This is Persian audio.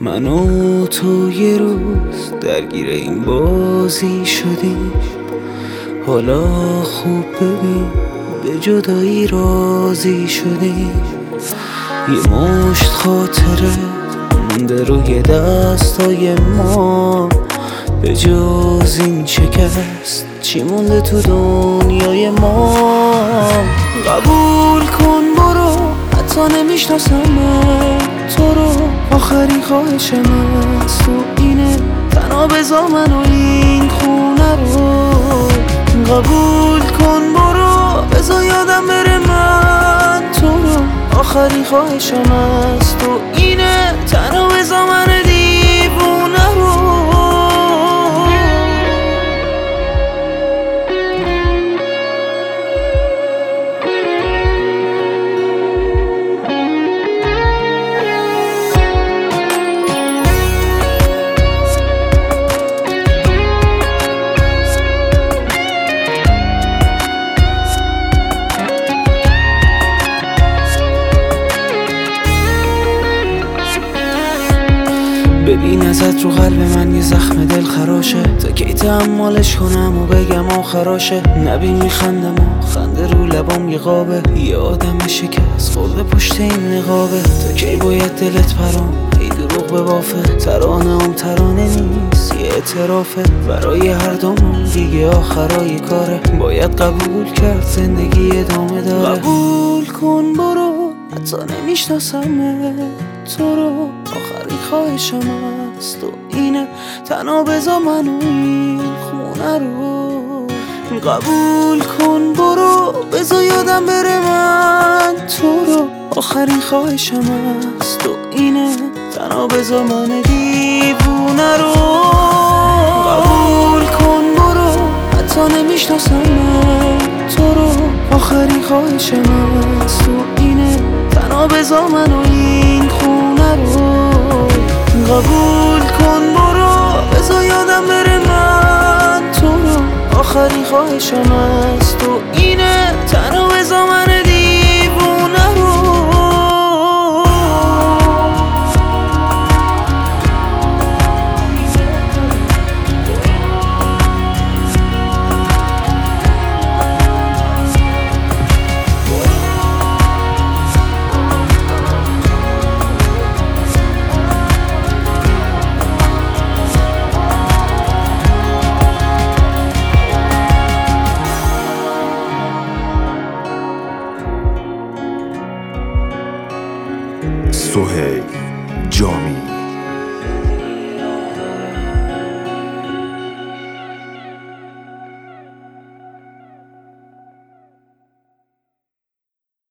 من و تو یه روز درگیر این بازی شدیم. حالا خوب ببین به جدایی راضی شدیم. یه مشت خاطره مونده روی دستای ما. به جز این شکست چی مونده تو دنیای ما؟ قبول کن برو حتی نمی‌شناسم تو رو آخرین خواهش من. از تو اینه. تنها بزا من و این خونه رو قبول کن. برو. بزا یادم بره من. تو رو آخرین خواهشم از تو اینه. تنها بزا ببین ازت رو قلب من یه زخم دل خراشه. تا کی تحمالش کنم و بگم آخراشه نبین میخندم و خنده رو لبام یه قابه. یه آدم شکست خورده پشت این نقابه. تا کی باید دلت پرام؟ ای دروغ به بافه ترانه هم ترانه نیست یه اعترافه. برای هر دومون دیگه آخرای کاره. باید قبول کرد زندگی ادامه داره. قبول کن برو حتی نمی‌شناسم تو رو. آخرین خواهشم از تو اینه. تنها بزا من و این خونه رو قبول کن. برو. بزا یادم بره من تو رو. آخرین خواهشم از تو اینه. تنها بزا من دیوونه رو قبول کن. برو. حتی نمی‌شناسم تو رو. آخرین خواهشم از تو تنها بزا من و این خونه رو. قبول کن برو بزا یادم بره من تو رو. آخرین خواهشم از تو اینه تنها بزا من توهی جامی.